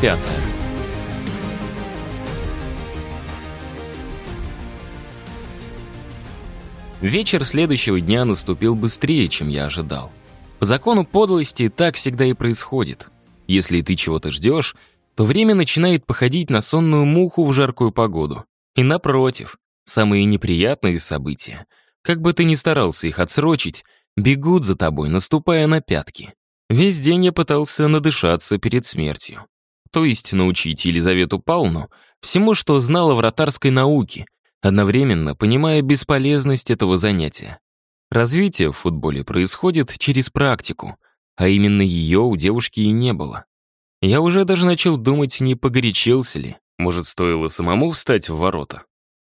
пятая. Вечер следующего дня наступил быстрее, чем я ожидал. По закону подлости так всегда и происходит. Если ты чего-то ждешь, то время начинает походить на сонную муху в жаркую погоду. И напротив, самые неприятные события, как бы ты ни старался их отсрочить, бегут за тобой, наступая на пятки. Весь день я пытался надышаться перед смертью. То есть научить Елизавету Павловну всему, что знала вратарской науке, одновременно понимая бесполезность этого занятия. Развитие в футболе происходит через практику, а именно ее у девушки и не было. Я уже даже начал думать, не погорячился ли, может, стоило самому встать в ворота.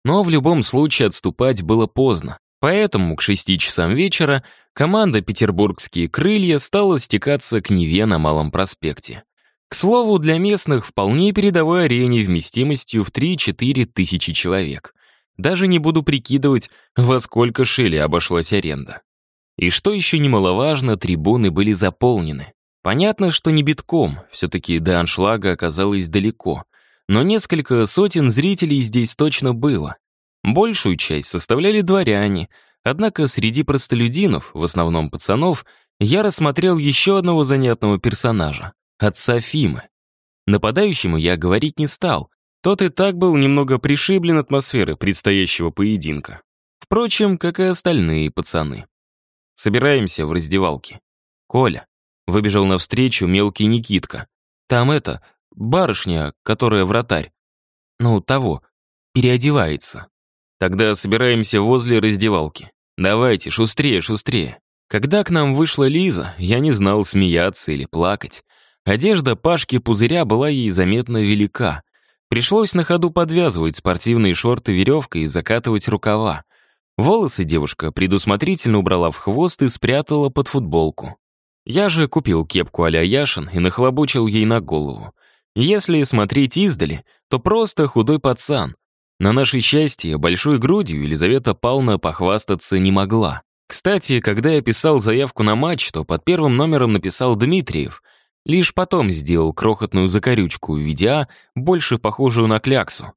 Но в любом случае отступать было поздно, поэтому к шести часам вечера команда «Петербургские крылья» стала стекаться к Неве на Малом проспекте. К слову, для местных вполне передовой арене вместимостью в 3-4 тысячи человек. Даже не буду прикидывать, во сколько шили обошлась аренда. И что еще немаловажно, трибуны были заполнены. Понятно, что не битком, все-таки до аншлага оказалось далеко. Но несколько сотен зрителей здесь точно было. Большую часть составляли дворяне, однако среди простолюдинов, в основном пацанов, я рассмотрел еще одного занятного персонажа — отца Фимы. Нападающему я говорить не стал, тот и так был немного пришиблен атмосферой предстоящего поединка. Впрочем, как и остальные пацаны. Собираемся в раздевалке. Коля. Выбежал навстречу мелкий Никитка. Там это, барышня, которая вратарь. Ну, того. Переодевается. Тогда собираемся возле раздевалки. Давайте, шустрее, шустрее. Когда к нам вышла Лиза, я не знал, смеяться или плакать. Одежда Пашки Пузыря была ей заметно велика, Пришлось на ходу подвязывать спортивные шорты веревкой и закатывать рукава. Волосы девушка предусмотрительно убрала в хвост и спрятала под футболку. Я же купил кепку а-ля Яшин и нахлобучил ей на голову. Если смотреть издали, то просто худой пацан. На наше счастье, большой грудью Елизавета Павловна похвастаться не могла. Кстати, когда я писал заявку на матч, то под первым номером написал Дмитриев — Лишь потом сделал крохотную закорючку в виде А, больше похожую на кляксу.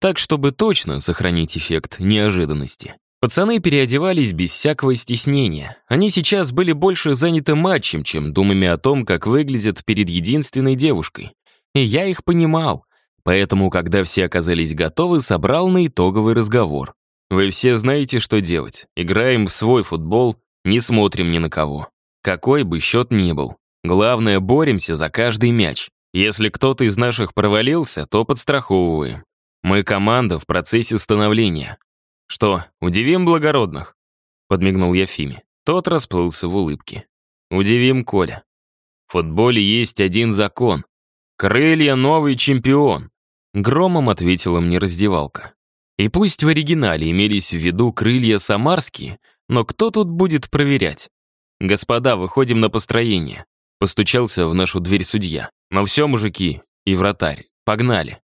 Так, чтобы точно сохранить эффект неожиданности. Пацаны переодевались без всякого стеснения. Они сейчас были больше заняты матчем, чем думами о том, как выглядят перед единственной девушкой. И я их понимал. Поэтому, когда все оказались готовы, собрал на итоговый разговор. Вы все знаете, что делать. Играем в свой футбол, не смотрим ни на кого. Какой бы счет ни был. Главное, боремся за каждый мяч. Если кто-то из наших провалился, то подстраховываем. Мы команда в процессе становления. Что, удивим благородных? Подмигнул я Фиме. Тот расплылся в улыбке. Удивим Коля. В футболе есть один закон. Крылья — новый чемпион. Громом ответила мне раздевалка. И пусть в оригинале имелись в виду крылья самарские, но кто тут будет проверять? Господа, выходим на построение. Постучался в нашу дверь судья. «Ну все, мужики, и вратарь, погнали».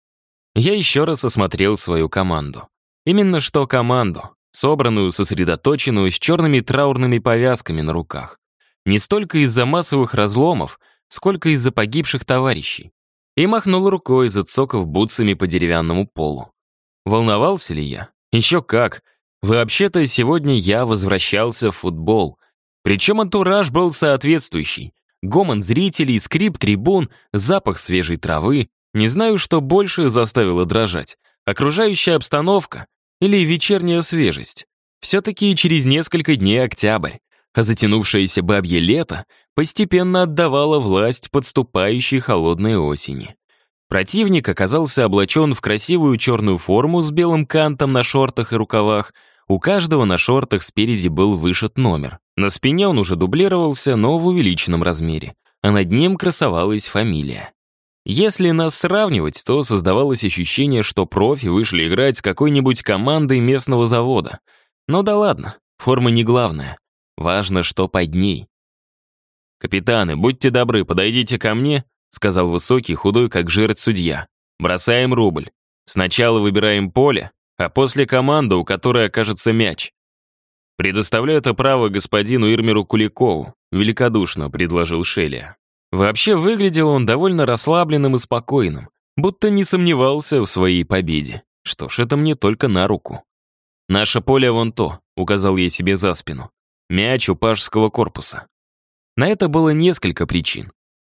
Я еще раз осмотрел свою команду. Именно что команду, собранную, сосредоточенную, с черными траурными повязками на руках. Не столько из-за массовых разломов, сколько из-за погибших товарищей. И махнул рукой, зацокав бутсами по деревянному полу. Волновался ли я? Еще как. Вообще-то сегодня я возвращался в футбол. Причем антураж был соответствующий. Гомон зрителей, скрип трибун, запах свежей травы. Не знаю, что больше заставило дрожать. Окружающая обстановка или вечерняя свежесть. Все-таки через несколько дней октябрь, а затянувшееся бабье лето постепенно отдавало власть подступающей холодной осени. Противник оказался облачен в красивую черную форму с белым кантом на шортах и рукавах, у каждого на шортах спереди был вышит номер. На спине он уже дублировался, но в увеличенном размере, а над ним красовалась фамилия. Если нас сравнивать, то создавалось ощущение, что профи вышли играть с какой-нибудь командой местного завода. Но да ладно, форма не главная. Важно, что под ней. «Капитаны, будьте добры, подойдите ко мне», сказал высокий, худой, как жертв судья. «Бросаем рубль. Сначала выбираем поле, а после команду, у которой окажется мяч. «Предоставляю это право господину Ирмеру Куликову», — великодушно предложил Шелия. Вообще выглядел он довольно расслабленным и спокойным, будто не сомневался в своей победе. Что ж, это мне только на руку. «Наше поле вон то», — указал я себе за спину. «Мяч у пажского корпуса». На это было несколько причин.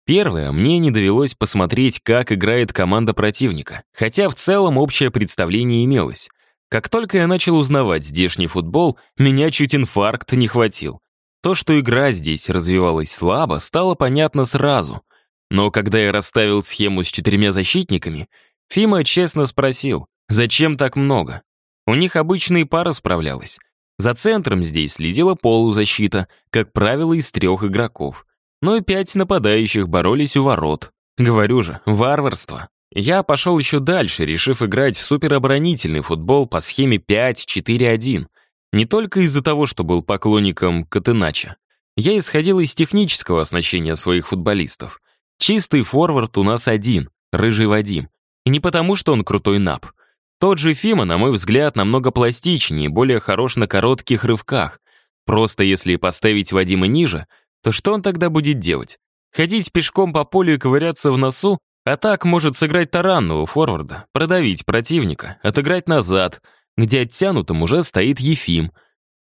Первое, мне не довелось посмотреть, как играет команда противника, хотя в целом общее представление имелось. Как только я начал узнавать здешний футбол, меня чуть инфаркт не хватил. То, что игра здесь развивалась слабо, стало понятно сразу. Но когда я расставил схему с четырьмя защитниками, Фима честно спросил, зачем так много? У них обычные пара справлялась. За центром здесь следила полузащита, как правило, из трех игроков. Ну и пять нападающих боролись у ворот. Говорю же, варварство. Я пошел еще дальше, решив играть в супероборонительный футбол по схеме 5-4-1. Не только из-за того, что был поклонником Катынача. Я исходил из технического оснащения своих футболистов. Чистый форвард у нас один, Рыжий Вадим. И не потому, что он крутой нап. Тот же Фима, на мой взгляд, намного пластичнее и более хорош на коротких рывках. Просто если поставить Вадима ниже, то что он тогда будет делать? Ходить пешком по полю и ковыряться в носу? А так может сыграть таранного форварда, продавить противника, отыграть назад, где оттянутым уже стоит Ефим.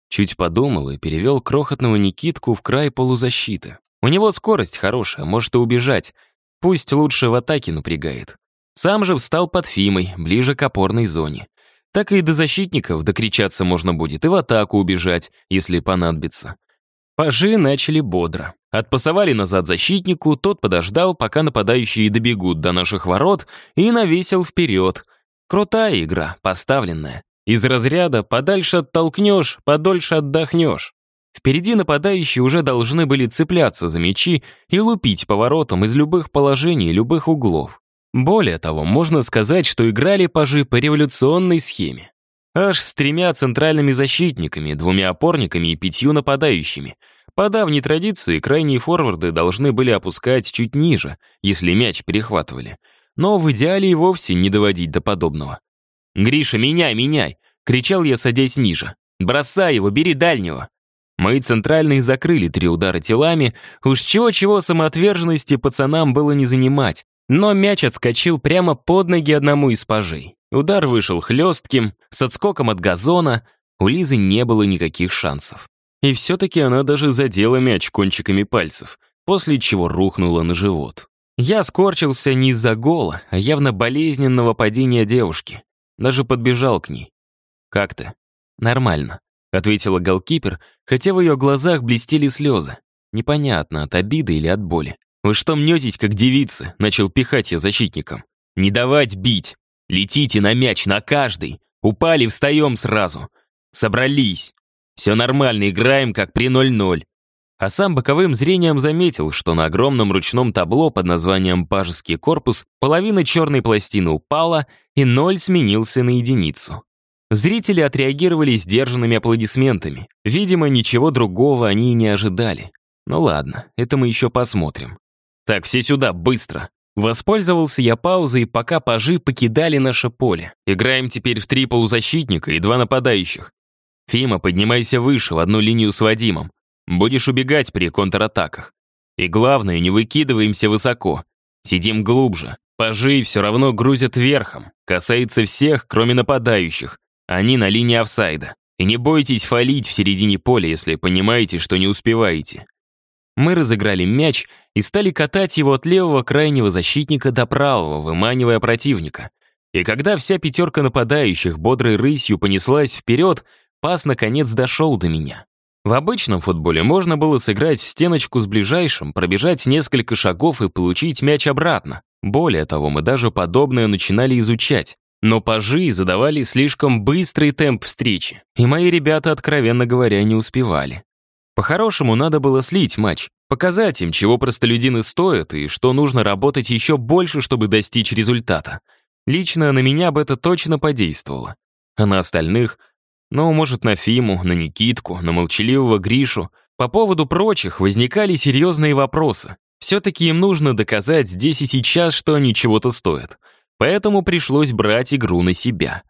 Чуть подумал и перевел крохотного Никитку в край полузащиты. У него скорость хорошая, может и убежать. Пусть лучше в атаке напрягает. Сам же встал под Фимой, ближе к опорной зоне. Так и до защитников докричаться можно будет и в атаку убежать, если понадобится. Пажи начали бодро. Отпасовали назад защитнику, тот подождал, пока нападающие добегут до наших ворот, и навесил вперед. Крутая игра, поставленная. Из разряда «подальше оттолкнешь, подольше отдохнешь». Впереди нападающие уже должны были цепляться за мячи и лупить поворотом из любых положений, любых углов. Более того, можно сказать, что играли пажи по революционной схеме. Аж с тремя центральными защитниками, двумя опорниками и пятью нападающими. По давней традиции, крайние форварды должны были опускать чуть ниже, если мяч перехватывали. Но в идеале и вовсе не доводить до подобного. «Гриша, меняй, меняй!» — кричал я, садясь ниже. «Бросай его, бери дальнего!» Мои центральные закрыли три удара телами, уж чего-чего самоотверженности пацанам было не занимать, но мяч отскочил прямо под ноги одному из пажей. Удар вышел хлестким, с отскоком от газона. У Лизы не было никаких шансов. И все-таки она даже задела мяч кончиками пальцев, после чего рухнула на живот. Я скорчился не из-за гола, а явно болезненного падения девушки. Даже подбежал к ней. «Как ты?» «Нормально», — ответила голкипер, хотя в ее глазах блестели слезы. Непонятно, от обиды или от боли. «Вы что мнетесь, как девицы?» — начал пихать я защитником. «Не давать бить! Летите на мяч, на каждый. Упали, встаем сразу. Собрались. Все нормально, играем, как при 0-0. А сам боковым зрением заметил, что на огромном ручном табло под названием «Пажеский корпус» половина черной пластины упала, и ноль сменился на единицу. Зрители отреагировали сдержанными аплодисментами. Видимо, ничего другого они и не ожидали. Ну ладно, это мы еще посмотрим. Так, все сюда, быстро. Воспользовался я паузой, пока пажи покидали наше поле. Играем теперь в три полузащитника и два нападающих. Фима, поднимайся выше, в одну линию с Вадимом. Будешь убегать при контратаках. И главное, не выкидываемся высоко. Сидим глубже. Пажи все равно грузят верхом. Касается всех, кроме нападающих. Они на линии офсайда. И не бойтесь фалить в середине поля, если понимаете, что не успеваете. Мы разыграли мяч и стали катать его от левого крайнего защитника до правого, выманивая противника. И когда вся пятерка нападающих бодрой рысью понеслась вперед, пас наконец дошел до меня. В обычном футболе можно было сыграть в стеночку с ближайшим, пробежать несколько шагов и получить мяч обратно. Более того, мы даже подобное начинали изучать. Но пажи задавали слишком быстрый темп встречи, и мои ребята, откровенно говоря, не успевали. По-хорошему, надо было слить матч, показать им, чего простолюдины стоят и что нужно работать еще больше, чтобы достичь результата. Лично на меня бы это точно подействовало. А на остальных, ну, может, на Фиму, на Никитку, на молчаливого Гришу, по поводу прочих возникали серьезные вопросы. Все-таки им нужно доказать здесь и сейчас, что они чего-то стоят. Поэтому пришлось брать игру на себя.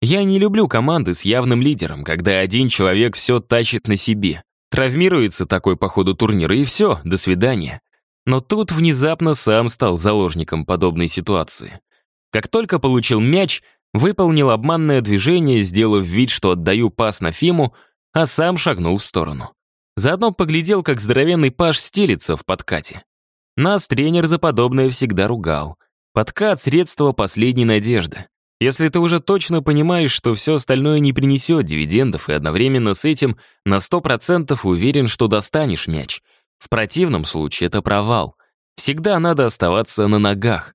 Я не люблю команды с явным лидером, когда один человек все тащит на себе. Травмируется такой по ходу турнира, и все, до свидания. Но тут внезапно сам стал заложником подобной ситуации. Как только получил мяч, выполнил обманное движение, сделав вид, что отдаю пас на Фиму, а сам шагнул в сторону. Заодно поглядел, как здоровенный паш стелится в подкате. Нас тренер за подобное всегда ругал. Подкат — средство последней надежды. Если ты уже точно понимаешь, что все остальное не принесет дивидендов, и одновременно с этим на 100% уверен, что достанешь мяч. В противном случае это провал. Всегда надо оставаться на ногах.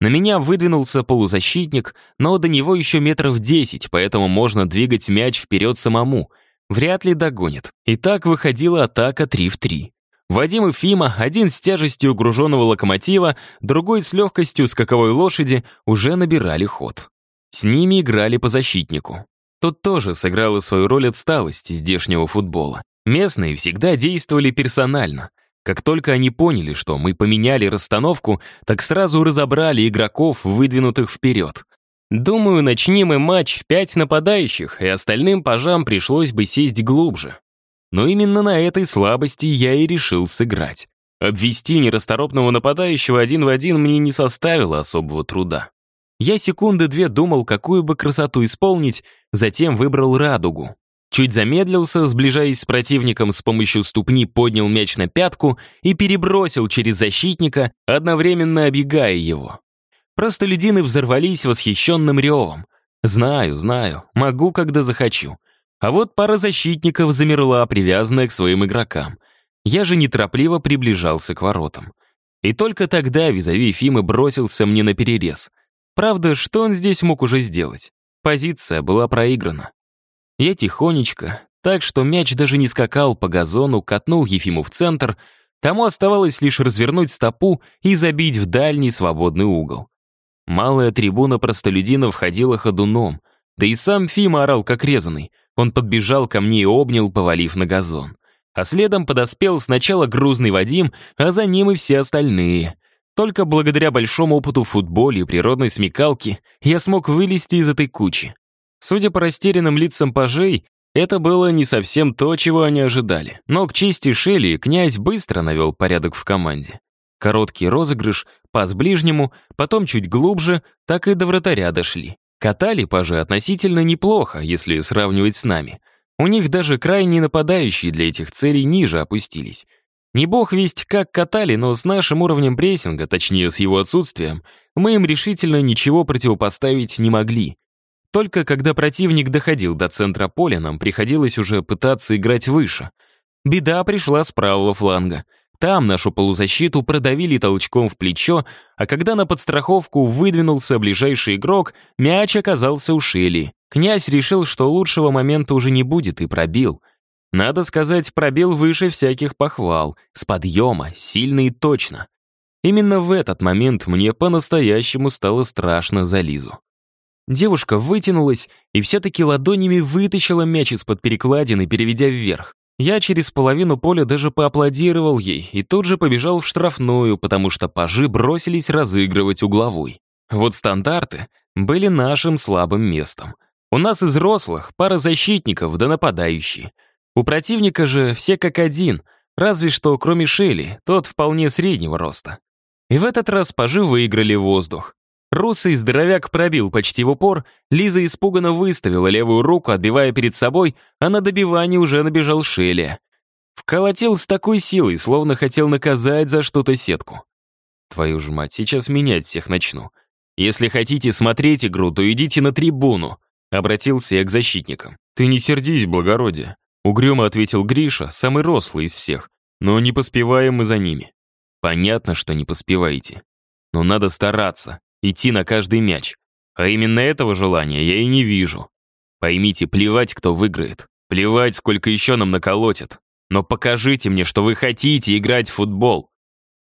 На меня выдвинулся полузащитник, но до него еще метров 10, поэтому можно двигать мяч вперед самому. Вряд ли догонит. И так выходила атака 3 в 3. Вадим и Фима, один с тяжестью груженного локомотива, другой с легкостью скаковой лошади, уже набирали ход. С ними играли по защитнику. Тот тоже сыграл свою роль отсталости здешнего футбола. Местные всегда действовали персонально. Как только они поняли, что мы поменяли расстановку, так сразу разобрали игроков, выдвинутых вперед. Думаю, начнем мы матч в пять нападающих, и остальным пажам пришлось бы сесть глубже. Но именно на этой слабости я и решил сыграть. Обвести нерасторопного нападающего один в один мне не составило особого труда. Я секунды две думал, какую бы красоту исполнить, затем выбрал радугу. Чуть замедлился, сближаясь с противником с помощью ступни, поднял мяч на пятку и перебросил через защитника, одновременно обегая его. Простолюдины взорвались восхищенным ревом. Знаю, знаю, могу, когда захочу. А вот пара защитников замерла, привязанная к своим игрокам. Я же неторопливо приближался к воротам. И только тогда визави Фимы бросился мне на перерез. Правда, что он здесь мог уже сделать? Позиция была проиграна. Я тихонечко, так что мяч даже не скакал по газону, катнул Ефиму в центр, тому оставалось лишь развернуть стопу и забить в дальний свободный угол. Малая трибуна простолюдинов ходила ходуном, да и сам Фима орал как резанный — он подбежал ко мне и обнял, повалив на газон. А следом подоспел сначала грузный Вадим, а за ним и все остальные. Только благодаря большому опыту в футболе и природной смекалке я смог вылезти из этой кучи. Судя по растерянным лицам пажей, это было не совсем то, чего они ожидали. Но к чести Шелли князь быстро навел порядок в команде. Короткий розыгрыш, пас ближнему, потом чуть глубже, так и до вратаря дошли. Катали пажи относительно неплохо, если сравнивать с нами. У них даже крайне нападающие для этих целей ниже опустились. Не бог весть как катали, но с нашим уровнем прессинга, точнее с его отсутствием, мы им решительно ничего противопоставить не могли. Только когда противник доходил до центра поля, нам приходилось уже пытаться играть выше. Беда пришла с правого фланга — там нашу полузащиту продавили толчком в плечо, а когда на подстраховку выдвинулся ближайший игрок, мяч оказался у Шели. Князь решил, что лучшего момента уже не будет, и пробил. Надо сказать, пробил выше всяких похвал, с подъема, сильно и точно. Именно в этот момент мне по-настоящему стало страшно за Лизу. Девушка вытянулась и все-таки ладонями вытащила мяч из-под перекладины, переведя вверх. Я через половину поля даже поаплодировал ей и тут же побежал в штрафную, потому что пажи бросились разыгрывать угловой. Вот стандарты были нашим слабым местом. У нас из рослых пара защитников да нападающие. У противника же все как один, разве что кроме Шелли, тот вполне среднего роста. И в этот раз пажи выиграли воздух. Русый здоровяк пробил почти в упор, Лиза испуганно выставила левую руку, отбивая перед собой, а на добивание уже набежал Шелли. Вколотил с такой силой, словно хотел наказать за что-то сетку. Твою ж мать, сейчас менять всех начну. Если хотите смотреть игру, то идите на трибуну. Обратился я к защитникам. Ты не сердись, благородие. Угрюмо ответил Гриша, самый рослый из всех. Но не поспеваем мы за ними. Понятно, что не поспеваете. Но надо стараться идти на каждый мяч. А именно этого желания я и не вижу. Поймите, плевать, кто выиграет. Плевать, сколько еще нам наколотят. Но покажите мне, что вы хотите играть в футбол.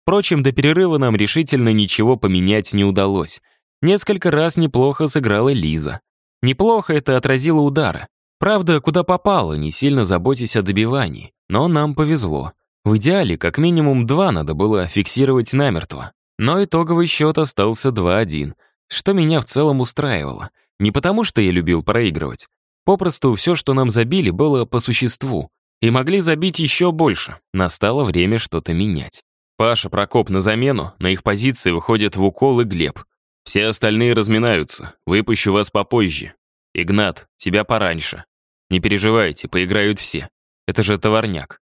Впрочем, до перерыва нам решительно ничего поменять не удалось. Несколько раз неплохо сыграла Лиза. Неплохо это отразило удары. Правда, куда попало, не сильно заботясь о добивании. Но нам повезло. В идеале, как минимум два надо было фиксировать намертво. Но итоговый счет остался 2-1, что меня в целом устраивало. Не потому, что я любил проигрывать. Попросту все, что нам забили, было по существу. И могли забить еще больше. Настало время что-то менять. Паша, Прокоп на замену, на их позиции выходят в укол и Глеб. Все остальные разминаются, выпущу вас попозже. Игнат, тебя пораньше. Не переживайте, поиграют все. Это же товарняк.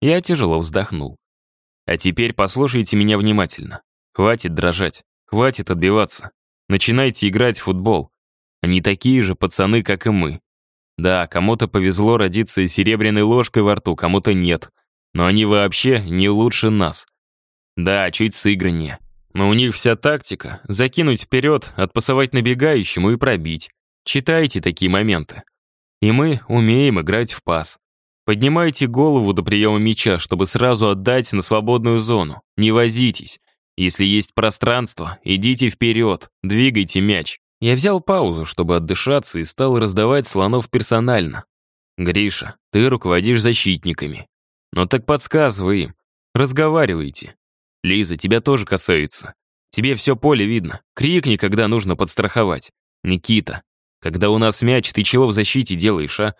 Я тяжело вздохнул. А теперь послушайте меня внимательно. Хватит дрожать, хватит отбиваться. Начинайте играть в футбол. Они такие же пацаны, как и мы. Да, кому-то повезло родиться серебряной ложкой во рту, кому-то нет. Но они вообще не лучше нас. Да, чуть сыграннее. Но у них вся тактика — закинуть вперед, отпасовать набегающему и пробить. Читайте такие моменты. И мы умеем играть в пас. Поднимайте голову до приема мяча, чтобы сразу отдать на свободную зону. Не возитесь. Если есть пространство, идите вперед, двигайте мяч. Я взял паузу, чтобы отдышаться, и стал раздавать слонов персонально. «Гриша, ты руководишь защитниками. Но так подсказывай им. Разговаривайте. Лиза, тебя тоже касается. Тебе все поле видно. Крикни, когда нужно подстраховать. Никита, когда у нас мяч, ты чего в защите делаешь, а?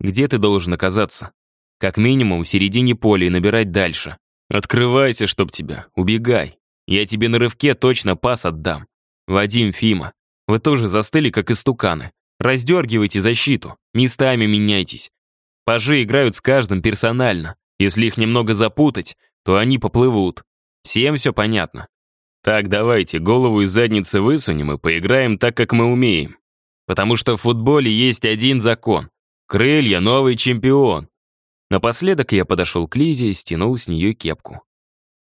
Где ты должен оказаться? Как минимум в середине поля и набирать дальше. Открывайся, чтоб тебя. Убегай. Я тебе на рывке точно пас отдам. Вадим, Фима, вы тоже застыли, как истуканы. Раздергивайте защиту. Местами меняйтесь. Пажи играют с каждым персонально. Если их немного запутать, то они поплывут. Всем все понятно. Так, давайте, голову из задницы высунем и поиграем так, как мы умеем. Потому что в футболе есть один закон. Крылья — новый чемпион. Напоследок я подошел к Лизе и стянул с нее кепку.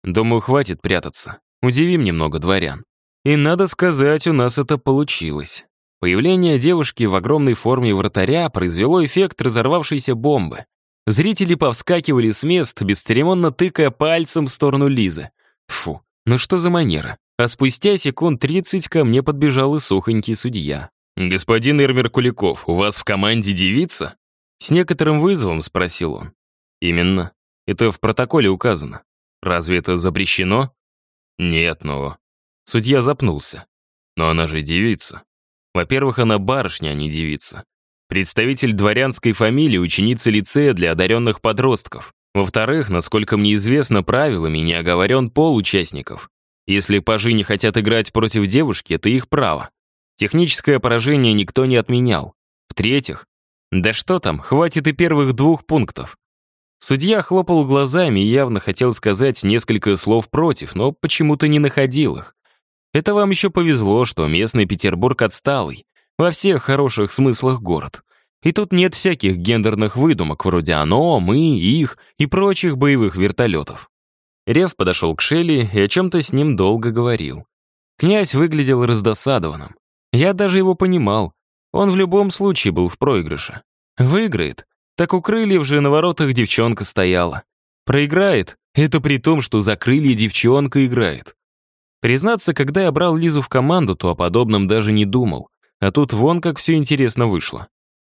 Думаю, хватит прятаться. Удивим немного дворян. И надо сказать, у нас это получилось. Появление девушки в огромной форме вратаря произвело эффект разорвавшейся бомбы. Зрители повскакивали с мест, бесцеремонно тыкая пальцем в сторону Лизы. Фу, ну что за манера? А спустя секунд 30 ко мне подбежал и сухонький судья. «Господин Эрмер Куликов, у вас в команде девица?» С некоторым вызовом спросил он. «Именно. Это в протоколе указано. Разве это запрещено?» «Нет, но...» Судья запнулся. «Но она же девица. Во-первых, она барышня, а не девица. Представитель дворянской фамилии, ученица лицея для одаренных подростков. Во-вторых, насколько мне известно, правилами не оговорен пол участников. Если пажи не хотят играть против девушки, это их право. Техническое поражение никто не отменял. В-третьих, да что там, хватит и первых двух пунктов. Судья хлопал глазами и явно хотел сказать несколько слов против, но почему-то не находил их. Это вам еще повезло, что местный Петербург отсталый, во всех хороших смыслах город. И тут нет всяких гендерных выдумок, вроде «оно», «мы», «их» и прочих боевых вертолетов. Рев подошел к Шелли и о чем-то с ним долго говорил. Князь выглядел раздосадованным. Я даже его понимал. Он в любом случае был в проигрыше. Выиграет. Так у крыльев же на воротах девчонка стояла. Проиграет. Это при том, что за крылья девчонка играет. Признаться, когда я брал Лизу в команду, то о подобном даже не думал. А тут вон как все интересно вышло.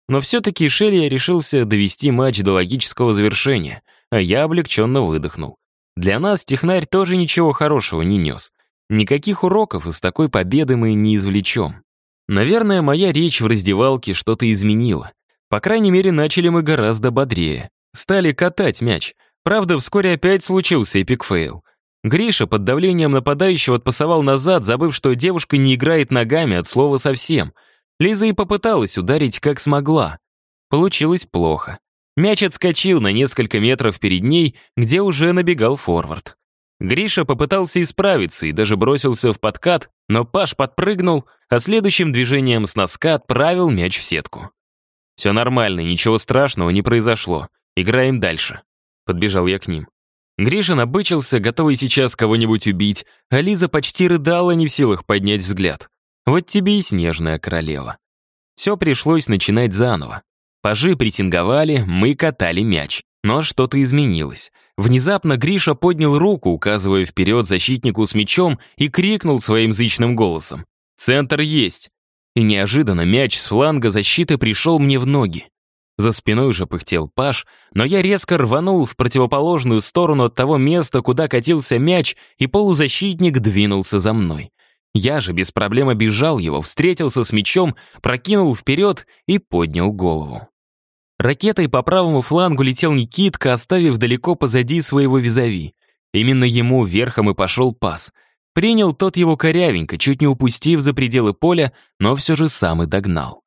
Но все-таки Шелли решился довести матч до логического завершения, а я облегченно выдохнул. Для нас технарь тоже ничего хорошего не нес. Никаких уроков из такой победы мы не извлечем. Наверное, моя речь в раздевалке что-то изменила. По крайней мере, начали мы гораздо бодрее. Стали катать мяч. Правда, вскоре опять случился эпик-фейл. Гриша под давлением нападающего отпасовал назад, забыв, что девушка не играет ногами от слова совсем — Лиза и попыталась ударить как смогла. Получилось плохо. Мяч отскочил на несколько метров перед ней, где уже набегал форвард. Гриша попытался исправиться и даже бросился в подкат, но Паш подпрыгнул, а следующим движением с носка отправил мяч в сетку. «Все нормально, ничего страшного не произошло. Играем дальше». Подбежал я к ним. Гриша набычился, готовый сейчас кого-нибудь убить, а Лиза почти рыдала, не в силах поднять взгляд. Вот тебе и снежная королева. Все пришлось начинать заново. Пажи претинговали, мы катали мяч. Но что-то изменилось. Внезапно Гриша поднял руку, указывая вперед защитнику с мячом, и крикнул своим зычным голосом. «Центр есть!» И неожиданно мяч с фланга защиты пришел мне в ноги. За спиной же пыхтел Паш, но я резко рванул в противоположную сторону от того места, куда катился мяч, и полузащитник двинулся за мной. Я же без проблем обижал его, встретился с мечом, прокинул вперед и поднял голову. Ракетой по правому флангу летел Никитка, оставив далеко позади своего визави. Именно ему верхом и пошел пас. Принял тот его корявенько, чуть не упустив за пределы поля, но все же сам и догнал.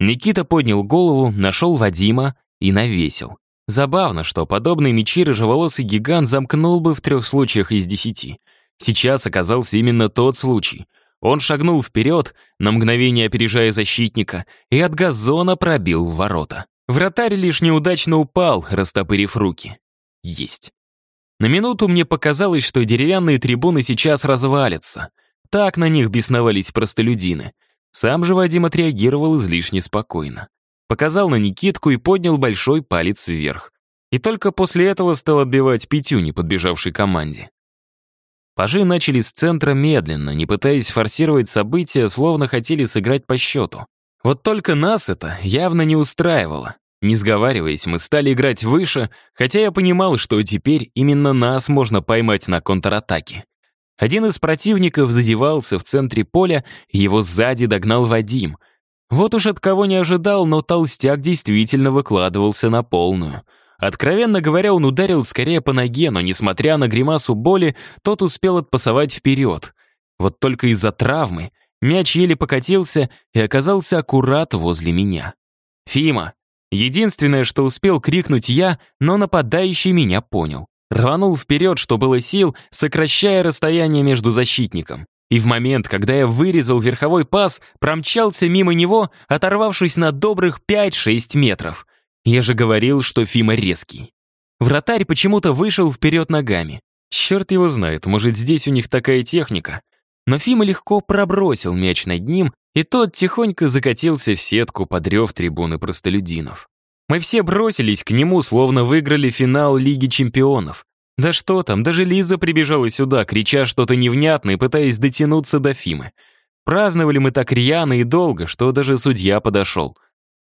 Никита поднял голову, нашел Вадима и навесил. Забавно, что подобный мечи рыжеволосый гигант замкнул бы в трех случаях из десяти. Сейчас оказался именно тот случай. Он шагнул вперед, на мгновение опережая защитника, и от газона пробил в ворота. Вратарь лишь неудачно упал, растопырив руки. Есть. На минуту мне показалось, что деревянные трибуны сейчас развалятся. Так на них бесновались простолюдины. Сам же Вадим отреагировал излишне спокойно. Показал на Никитку и поднял большой палец вверх. И только после этого стал отбивать пятюни подбежавшей команде. Пажи начали с центра медленно, не пытаясь форсировать события, словно хотели сыграть по счету. Вот только нас это явно не устраивало. Не сговариваясь, мы стали играть выше, хотя я понимал, что теперь именно нас можно поймать на контратаке. Один из противников зазевался в центре поля, его сзади догнал Вадим. Вот уж от кого не ожидал, но толстяк действительно выкладывался на полную — Откровенно говоря, он ударил скорее по ноге, но, несмотря на гримасу боли, тот успел отпасовать вперед. Вот только из-за травмы мяч еле покатился и оказался аккурат возле меня. «Фима!» Единственное, что успел крикнуть я, но нападающий меня понял. Рванул вперед, что было сил, сокращая расстояние между защитником. И в момент, когда я вырезал верховой пас, промчался мимо него, оторвавшись на добрых 5-6 метров — я же говорил, что Фима резкий. Вратарь почему-то вышел вперед ногами. Черт его знает, может, здесь у них такая техника. Но Фима легко пробросил мяч над ним, и тот тихонько закатился в сетку под рев трибуны простолюдинов. Мы все бросились к нему, словно выиграли финал Лиги чемпионов. Да что там, даже Лиза прибежала сюда, крича что-то невнятное, пытаясь дотянуться до Фимы. Праздновали мы так рьяно и долго, что даже судья подошел.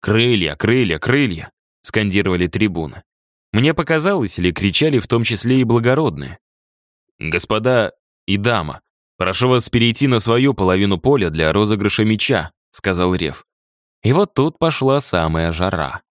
«Крылья, крылья, крылья!» — скандировали трибуны. Мне показалось, или кричали в том числе и благородные. «Господа и дама, прошу вас перейти на свою половину поля для розыгрыша мяча», — сказал Рев. И вот тут пошла самая жара.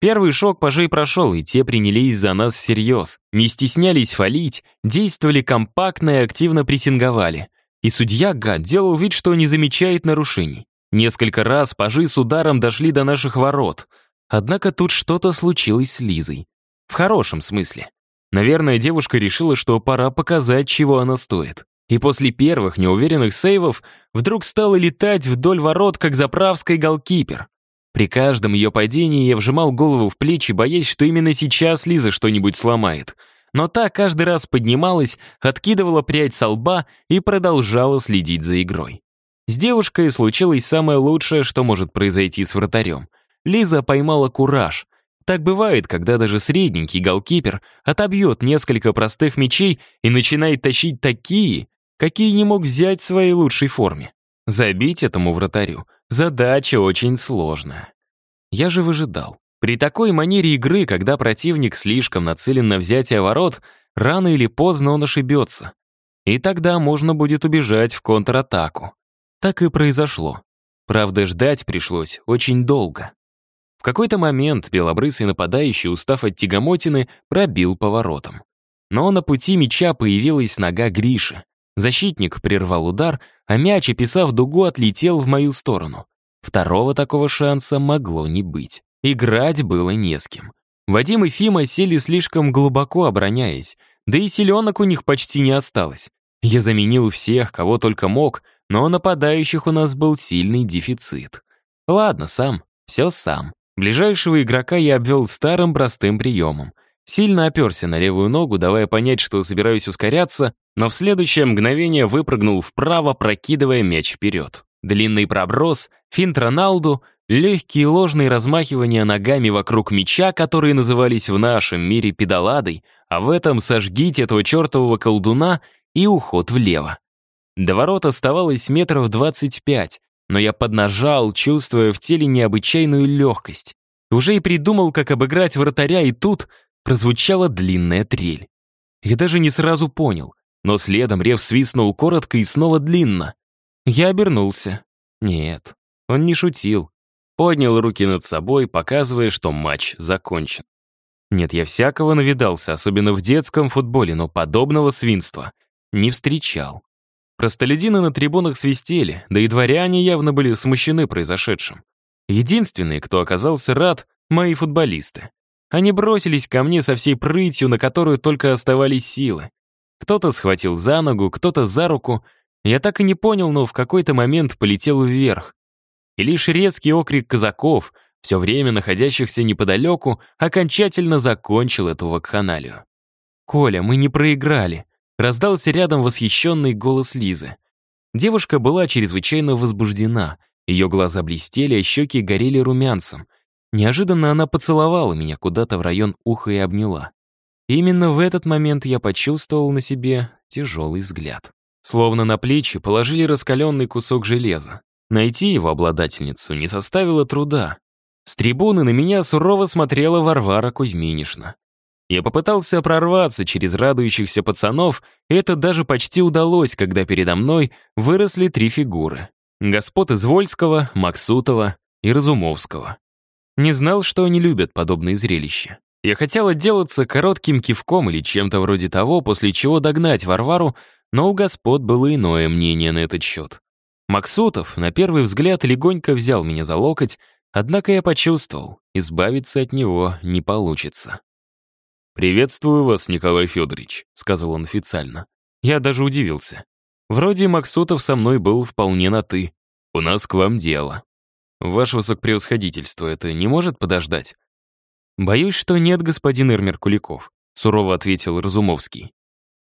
Первый шок пожей прошел, и те принялись за нас всерьез. Не стеснялись фалить, действовали компактно и активно прессинговали. И судья, гад, делал вид, что не замечает нарушений. Несколько раз пажи с ударом дошли до наших ворот. Однако тут что-то случилось с Лизой. В хорошем смысле. Наверное, девушка решила, что пора показать, чего она стоит. И после первых неуверенных сейвов вдруг стала летать вдоль ворот, как заправский голкипер. При каждом ее падении я вжимал голову в плечи, боясь, что именно сейчас Лиза что-нибудь сломает. Но та каждый раз поднималась, откидывала прядь со лба и продолжала следить за игрой. С девушкой случилось самое лучшее, что может произойти с вратарем. Лиза поймала кураж. Так бывает, когда даже средненький голкипер отобьет несколько простых мячей и начинает тащить такие, какие не мог взять в своей лучшей форме. Забить этому вратарю задача очень сложная. Я же выжидал. При такой манере игры, когда противник слишком нацелен на взятие ворот, рано или поздно он ошибется. И тогда можно будет убежать в контратаку. Так и произошло. Правда, ждать пришлось очень долго. В какой-то момент белобрысый нападающий, устав от тягомотины, пробил поворотом. Но на пути мяча появилась нога Гриши. Защитник прервал удар, а мяч, описав дугу, отлетел в мою сторону. Второго такого шанса могло не быть. Играть было не с кем. Вадим и Фима сели слишком глубоко, обороняясь, да и селенок у них почти не осталось. Я заменил всех, кого только мог — но нападающих у нас был сильный дефицит. Ладно, сам, все сам. Ближайшего игрока я обвел старым простым приемом. Сильно оперся на левую ногу, давая понять, что собираюсь ускоряться, но в следующее мгновение выпрыгнул вправо, прокидывая мяч вперед. Длинный проброс, финт Роналду, легкие ложные размахивания ногами вокруг мяча, которые назывались в нашем мире педаладой, а в этом сожгите этого чертового колдуна и уход влево. До ворот оставалось метров двадцать пять, но я поднажал, чувствуя в теле необычайную легкость. Уже и придумал, как обыграть вратаря, и тут прозвучала длинная трель. Я даже не сразу понял, но следом рев свистнул коротко и снова длинно. Я обернулся. Нет, он не шутил. Поднял руки над собой, показывая, что матч закончен. Нет, я всякого навидался, особенно в детском футболе, но подобного свинства не встречал. Простолюдины на трибунах свистели, да и дворяне явно были смущены произошедшим. Единственные, кто оказался рад, мои футболисты. Они бросились ко мне со всей прытью, на которую только оставались силы. Кто-то схватил за ногу, кто-то за руку. Я так и не понял, но в какой-то момент полетел вверх. И лишь резкий окрик казаков, все время находящихся неподалеку, окончательно закончил эту вакханалию. «Коля, мы не проиграли», — раздался рядом восхищенный голос Лизы. Девушка была чрезвычайно возбуждена. Ее глаза блестели, а щеки горели румянцем. Неожиданно она поцеловала меня куда-то в район уха и обняла. именно в этот момент я почувствовал на себе тяжелый взгляд. Словно на плечи положили раскаленный кусок железа. Найти его обладательницу не составило труда. С трибуны на меня сурово смотрела Варвара Кузьминишна. Я попытался прорваться через радующихся пацанов, это даже почти удалось, когда передо мной выросли три фигуры. Господ Извольского, Максутова и Разумовского. Не знал, что они любят подобные зрелища. Я хотел отделаться коротким кивком или чем-то вроде того, после чего догнать Варвару, но у господ было иное мнение на этот счет. Максутов на первый взгляд легонько взял меня за локоть, однако я почувствовал, избавиться от него не получится. «Приветствую вас, Николай Федорович», — сказал он официально. Я даже удивился. Вроде Максутов со мной был вполне на «ты». У нас к вам дело. Ваше высокопревосходительство, это не может подождать? Боюсь, что нет, господин Эрмер Куликов, сурово ответил Разумовский.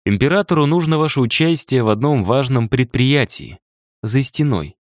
Императору нужно ваше участие в одном важном предприятии. За стеной.